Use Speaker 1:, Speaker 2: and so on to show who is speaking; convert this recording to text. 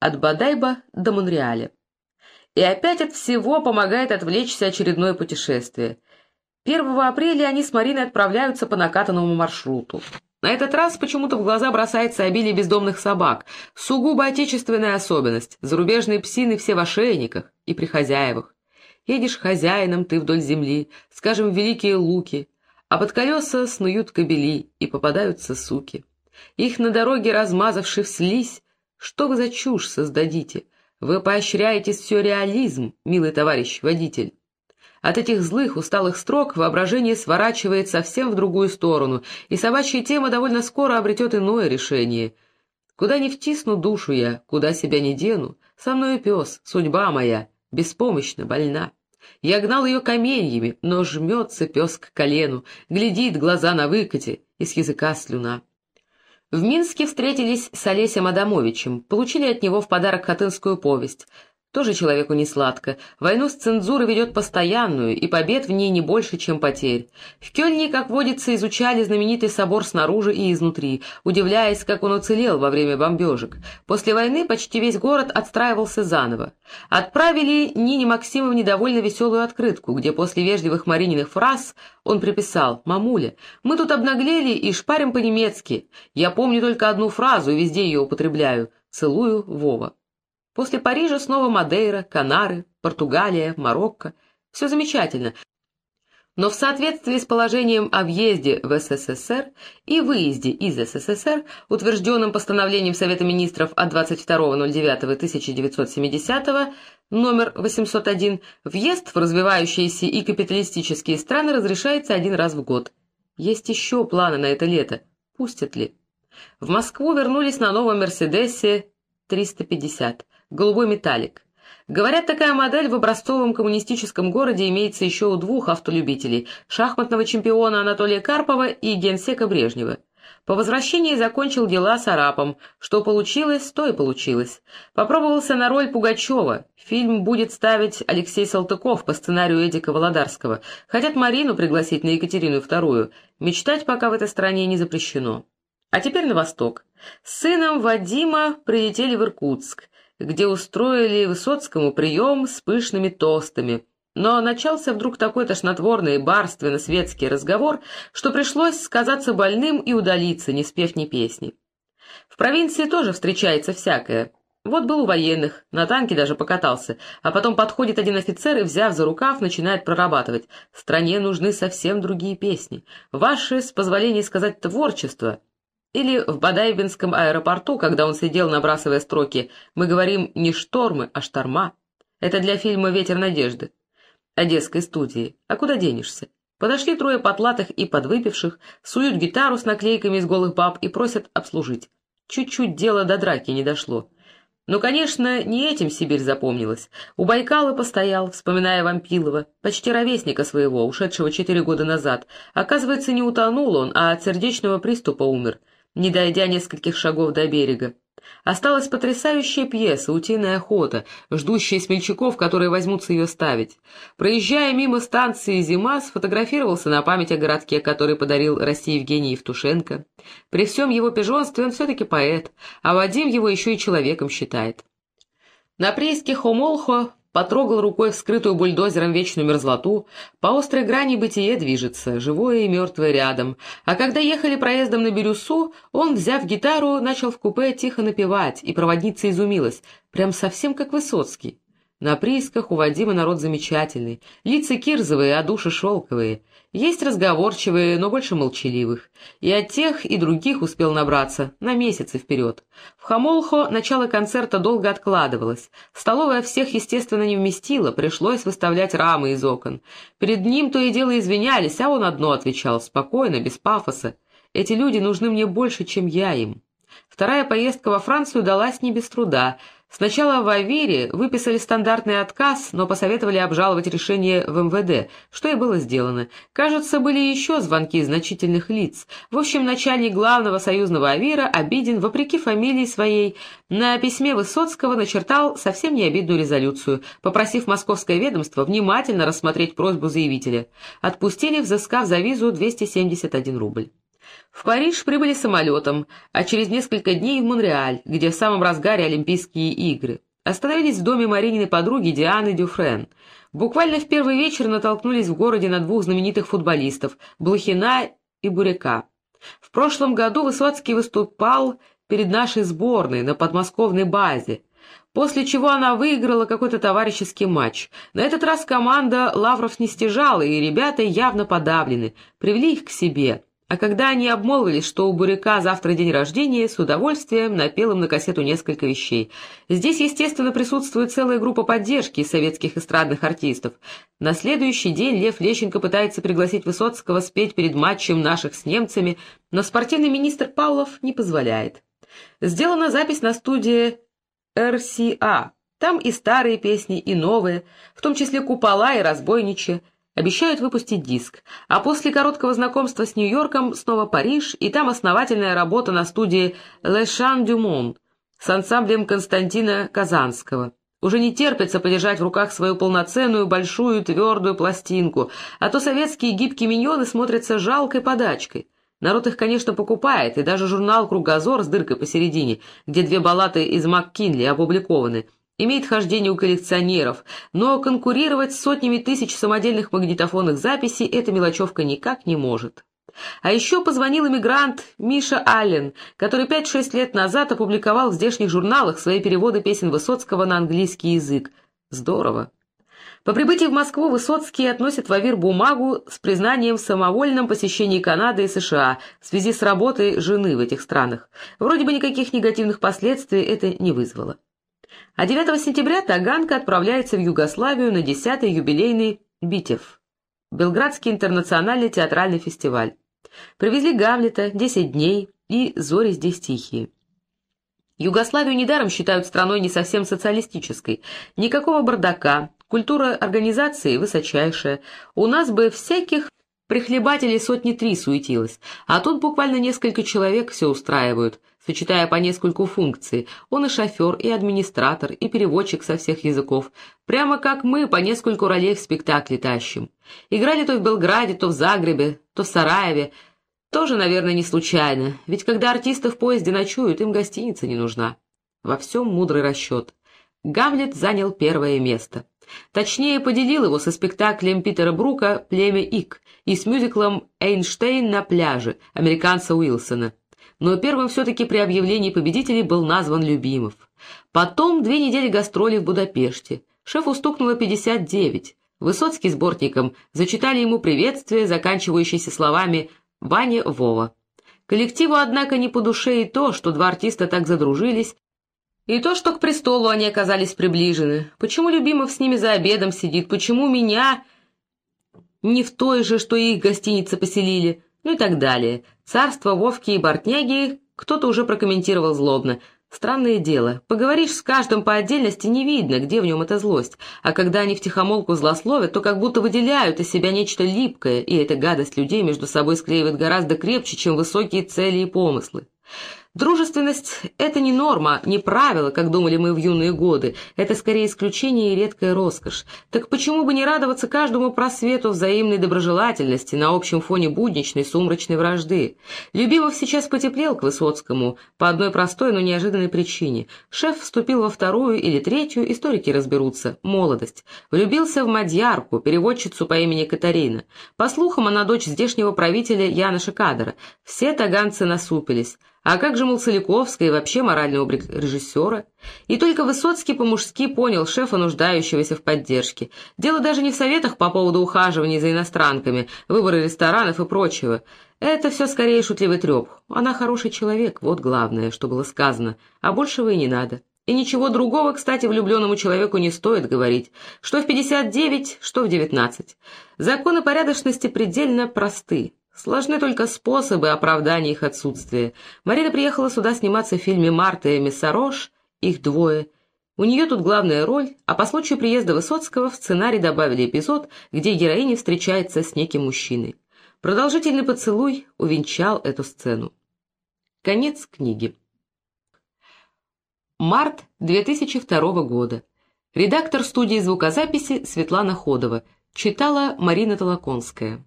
Speaker 1: От Бадайба до Монреаля. И опять от всего помогает отвлечься очередное путешествие. 1 апреля они с Мариной отправляются по накатанному маршруту. На этот раз почему-то в глаза бросается обилие бездомных собак. Сугубо отечественная особенность. Зарубежные псины все в ошейниках и при хозяевах. Едешь хозяином ты вдоль земли, скажем, Великие Луки, а под колеса снуют кобели и попадаются суки. Их на дороге размазавши в слизь, что вы за чушь создадите? Вы поощряете сюрреализм, милый товарищ водитель. От этих злых, усталых строк воображение сворачивает совсем в другую сторону, и собачья тема довольно скоро обретет иное решение. Куда не втисну душу я, куда себя не дену, со мною пес, судьба моя, беспомощно больна. Я гнал ее каменьями, но жмется пес к колену, глядит глаза на выкате, из языка слюна. В Минске встретились с Олесем Адамовичем, получили от него в подарок хатынскую повесть. Тоже человеку не сладко. Войну с цензурой ведет постоянную, и побед в ней не больше, чем потерь. В Кёльне, как водится, изучали знаменитый собор снаружи и изнутри, удивляясь, как он уцелел во время бомбежек. После войны почти весь город отстраивался заново. Отправили Нине Максимовне довольно веселую открытку, где после вежливых Марининых фраз он приписал «Мамуля, мы тут обнаглели и шпарим по-немецки. Я помню только одну фразу и везде ее употребляю. Целую, Вова». После Парижа снова Мадейра, Канары, Португалия, Марокко. Все замечательно. Но в соответствии с положением о въезде в СССР и выезде из СССР, утвержденным постановлением Совета Министров от 22.09.1970 номер 801, въезд в развивающиеся и капиталистические страны разрешается один раз в год. Есть еще планы на это лето. Пустят ли? В Москву вернулись на новом «Мерседесе» 350 голубой металлик. Говорят, такая модель в образцовом коммунистическом городе имеется еще у двух автолюбителей – шахматного чемпиона Анатолия Карпова и генсека Брежнева. По возвращении закончил дела с арапом. Что получилось, то и получилось. Попробовался на роль Пугачева. Фильм будет ставить Алексей Салтыков по сценарию Эдика Володарского. Хотят Марину пригласить на Екатерину II. Мечтать пока в этой стране не запрещено. А теперь на восток. С сыном Вадима прилетели в Иркутск где устроили Высоцкому прием с пышными тостами. Но начался вдруг такой тошнотворный барственно-светский разговор, что пришлось сказаться больным и удалиться, не спев ни песни. В провинции тоже встречается всякое. Вот был у военных, на танке даже покатался, а потом подходит один офицер и, взяв за рукав, начинает прорабатывать. Стране нужны совсем другие песни. Ваше, с позволения сказать, творчество. Или в Бадайбинском аэропорту, когда он сидел, набрасывая строки «Мы говорим не штормы, а шторма». Это для фильма «Ветер надежды». Одесской студии. А куда денешься? Подошли трое потлатых и подвыпивших, суют гитару с наклейками из голых баб и просят обслужить. Чуть-чуть дело до драки не дошло. Но, конечно, не этим Сибирь запомнилась. У Байкала постоял, вспоминая Вампилова, почти ровесника своего, ушедшего четыре года назад. Оказывается, не утонул он, а от сердечного приступа умер не дойдя нескольких шагов до берега. Осталась потрясающая пьеса «Утиная охота», ждущая смельчаков, которые возьмутся ее ставить. Проезжая мимо станции «Зима», сфотографировался на память о городке, который подарил России Евгений Евтушенко. При всем его пижонстве он все-таки поэт, а Вадим его еще и человеком считает. На прииске Хомолхо потрогал рукой вскрытую бульдозером вечную мерзлоту, по острой грани бытие движется, живое и мертвое рядом, а когда ехали проездом на Бирюсу, он, взяв гитару, начал в купе тихо напевать, и проводница изумилась, прям совсем как Высоцкий. На приисках у Вадима народ замечательный, лица кирзовые, а души шелковые. Есть разговорчивые, но больше молчаливых. И от тех, и других успел набраться, на месяцы вперед. В Хамолхо начало концерта долго откладывалось. Столовая всех, естественно, не вместила, пришлось выставлять рамы из окон. Перед ним то и дело извинялись, а он одно отвечал, спокойно, без пафоса. «Эти люди нужны мне больше, чем я им». Вторая поездка во Францию далась не без труда — Сначала в Авере выписали стандартный отказ, но посоветовали обжаловать решение в МВД, что и было сделано. Кажется, были еще звонки значительных лиц. В общем, начальник главного союзного Авира обиден, вопреки фамилии своей, на письме Высоцкого начертал совсем не обидную резолюцию, попросив московское ведомство внимательно рассмотреть просьбу заявителя. Отпустили, взыскав за визу 271 рубль. В Париж прибыли самолетом, а через несколько дней в Монреаль, где в самом разгаре Олимпийские игры. Остановились в доме Марининой подруги Дианы Дюфрен. Буквально в первый вечер натолкнулись в городе на двух знаменитых футболистов – Блохина и Буряка. В прошлом году Высоцкий выступал перед нашей сборной на подмосковной базе, после чего она выиграла какой-то товарищеский матч. На этот раз команда Лавров не стяжала, и ребята явно подавлены, привели их к себе. А когда они обмолвились, что у Буряка завтра день рождения, с удовольствием напел им на кассету несколько вещей. Здесь, естественно, присутствует целая группа поддержки советских эстрадных артистов. На следующий день Лев Лещенко пытается пригласить Высоцкого спеть перед матчем наших с немцами, но спортивный министр Павлов не позволяет. Сделана запись на студии РСА. Там и старые песни, и новые, в том числе «Купола» и «Разбойничье». Обещают выпустить диск. А после короткого знакомства с Нью-Йорком снова Париж, и там основательная работа на студии «Le Chant du Monde» с ансамблем Константина Казанского. Уже не терпится подержать в руках свою полноценную, большую, твердую пластинку, а то советские гибкие миньоны смотрятся жалкой подачкой. Народ их, конечно, покупает, и даже журнал «Кругозор» с дыркой посередине, где две баллады из МакКинли опубликованы, имеет хождение у коллекционеров, но конкурировать с сотнями тысяч самодельных магнитофонных записей эта мелочевка никак не может. А еще позвонил эмигрант Миша Аллен, который 5-6 лет назад опубликовал в здешних журналах свои переводы песен Высоцкого на английский язык. Здорово. По прибытии в Москву Высоцкий относит в АВИР бумагу с признанием в самовольном посещении Канады и США в связи с работой жены в этих странах. Вроде бы никаких негативных последствий это не вызвало. А 9 сентября Таганка отправляется в Югославию на 10-й юбилейный Битев, Белградский интернациональный театральный фестиваль. Привезли Гамлета, 10 дней и «Зори здесь тихие». Югославию недаром считают страной не совсем социалистической. Никакого бардака, Культура организации высочайшая. У нас бы всяких прихлебателей сотни три суетилось, а тут буквально несколько человек все устраивают, сочетая по нескольку функций. Он и шофер, и администратор, и переводчик со всех языков. Прямо как мы по нескольку ролей в спектакле тащим. Играли то в Белграде, то в Загребе, то в Сараеве. Тоже, наверное, не случайно, ведь когда артисты в поезде ночуют, им гостиница не нужна. Во всем мудрый расчет. Гамлет занял первое место. Точнее, поделил его со спектаклем Питера Брука «Племя Ик» и с мюзиклом «Эйнштейн на пляже» американца Уилсона. Но первым все-таки при объявлении победителей был назван Любимов. Потом две недели гастролей в Будапеште. Шефу стукнуло 59. Высоцкий сборником зачитали ему приветствие, заканчивающееся словами «Ваня Вова». Коллективу, однако, не по душе и то, что два артиста так задружились, и то, что к престолу они оказались приближены. Почему Любимов с ними за обедом сидит? Почему меня не в той же, что и их гостинице поселили? Ну и так далее. Царство Вовки и Бортняги кто-то уже прокомментировал злобно. Странное дело. Поговоришь с каждым по отдельности, не видно, где в нем эта злость. А когда они втихомолку злословят, то как будто выделяют из себя нечто липкое, и эта гадость людей между собой склеивает гораздо крепче, чем высокие цели и помыслы. Дружественность — это не норма, не правило, как думали мы в юные годы. Это скорее исключение и редкая роскошь. Так почему бы не радоваться каждому просвету взаимной доброжелательности на общем фоне будничной сумрачной вражды? Любимов сейчас потеплел к Высоцкому по одной простой, но неожиданной причине. Шеф вступил во вторую или третью, историки разберутся, молодость. Влюбился в Мадьярку, переводчицу по имени Катарина. По слухам, она дочь здешнего правителя Яна Шикадора. Все таганцы насупились. А как же, мол, Соликовская и вообще моральный облик режиссера? И только Высоцкий по-мужски понял шефа, нуждающегося в поддержке. Дело даже не в советах по поводу ухаживания за иностранками, выбора ресторанов и прочего. Это все скорее шутливый треп. Она хороший человек, вот главное, что было сказано, а большего и не надо. И ничего другого, кстати, влюбленному человеку не стоит говорить, что в 59, что в 19. Законы порядочности предельно просты. Сложны только способы оправдания их отсутствия. Марина приехала сюда сниматься в фильме «Марта и Мессарош», их двое. У нее тут главная роль, а по случаю приезда Высоцкого в сценарий добавили эпизод, где героиня встречается с неким мужчиной. Продолжительный поцелуй увенчал эту сцену. Конец книги. Март 2002 года. Редактор студии звукозаписи Светлана Ходова. Читала Марина Толоконская.